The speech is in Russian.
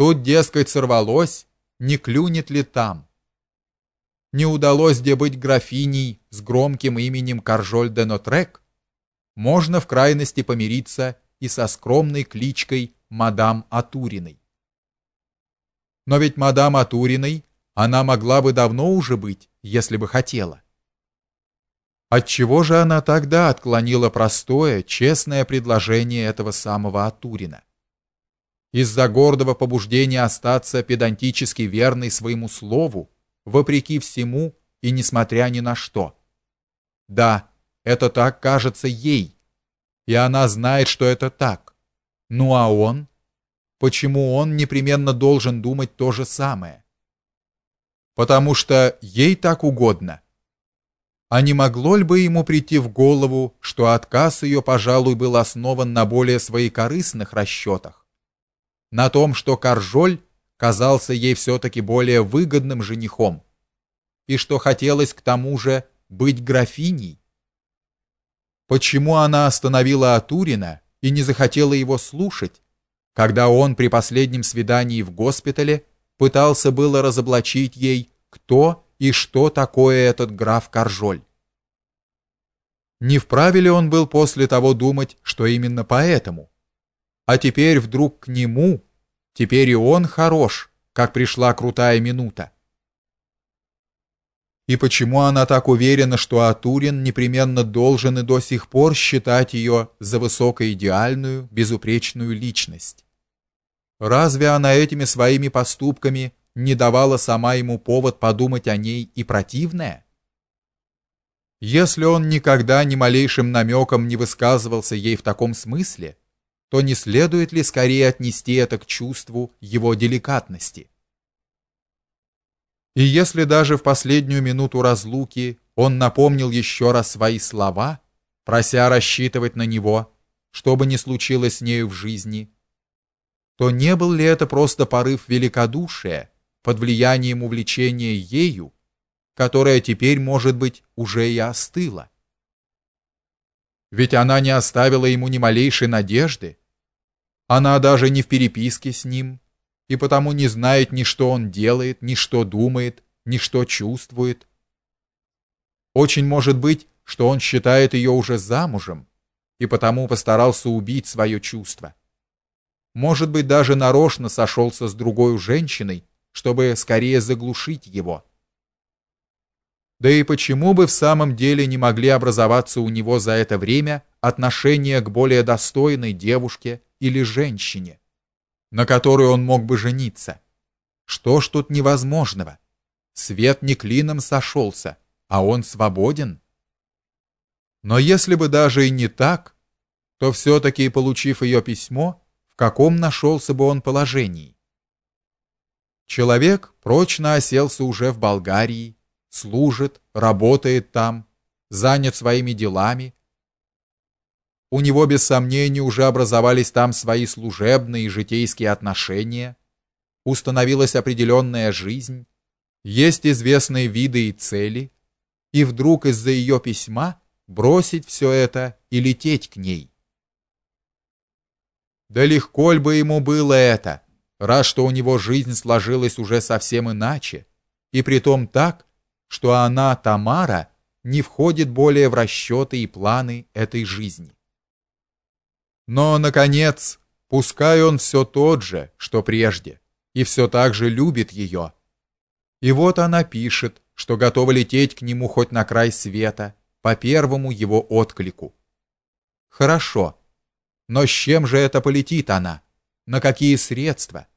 Тут, дескать, сорвалось, не клюнет ли там. Не удалось где быть графиней с громким именем Каржоль де Нотрек, можно в крайности помириться и со скромной кличкой мадам Атуриной. Но ведь мадам Атуриной она могла бы давно уже быть, если бы хотела. Отчего же она тогда отклонила простое, честное предложение этого самого Атурина? Из-за гордого побуждения остаться педантически верной своему слову, вопреки всему и несмотря ни на что. Да, это так кажется ей, и она знает, что это так. Ну а он? Почему он непременно должен думать то же самое? Потому что ей так угодно. А не могло ли бы ему прийти в голову, что отказ ее, пожалуй, был основан на более своекорыстных расчетах? На том, что Каржоль казался ей все-таки более выгодным женихом, и что хотелось к тому же быть графиней? Почему она остановила Атурина и не захотела его слушать, когда он при последнем свидании в госпитале пытался было разоблачить ей, кто и что такое этот граф Каржоль? Не вправе ли он был после того думать, что именно поэтому? А теперь вдруг к нему, теперь и он хорош, как пришла крутая минута. И почему она так уверена, что Атурин непременно должен и до сих пор считать ее за высокоидеальную, безупречную личность? Разве она этими своими поступками не давала сама ему повод подумать о ней и противное? Если он никогда ни малейшим намеком не высказывался ей в таком смысле, то не следует ли скорее отнести это к чувству его деликатности? И если даже в последнюю минуту разлуки он напомнил еще раз свои слова, прося рассчитывать на него, что бы ни случилось с нею в жизни, то не был ли это просто порыв великодушия под влиянием увлечения ею, которое теперь, может быть, уже и остыло? Ведь она не оставила ему ни малейшей надежды. Она даже не в переписке с ним, и потому не знает ни что он делает, ни что думает, ни что чувствует. Очень может быть, что он считает ее уже замужем и потому постарался убить свое чувство. Может быть, даже нарочно сошелся с другой женщиной, чтобы скорее заглушить его. Да и почему бы в самом деле не могли образоваться у него за это время отношения к более достойной девушке или женщине? на которой он мог бы жениться. Что ж тут невозможного? Свет не клином сошелся, а он свободен. Но если бы даже и не так, то все таки получив ее письмо, в каком нашелся бы он положении? Человек прочно оселся уже в Болгарии, служит, работает там, занят своими делами, у него без сомнения уже образовались там свои служебные и житейские отношения, установилась определенная жизнь, есть известные виды и цели, и вдруг из-за ее письма бросить все это и лететь к ней. Да легко ли бы ему было это, раз что у него жизнь сложилась уже совсем иначе, и притом так, что она, Тамара, не входит более в расчеты и планы этой жизни. Но, наконец, пускай он все тот же, что прежде, и все так же любит ее. И вот она пишет, что готова лететь к нему хоть на край света, по первому его отклику. Хорошо. Но с чем же это полетит она? На какие средства?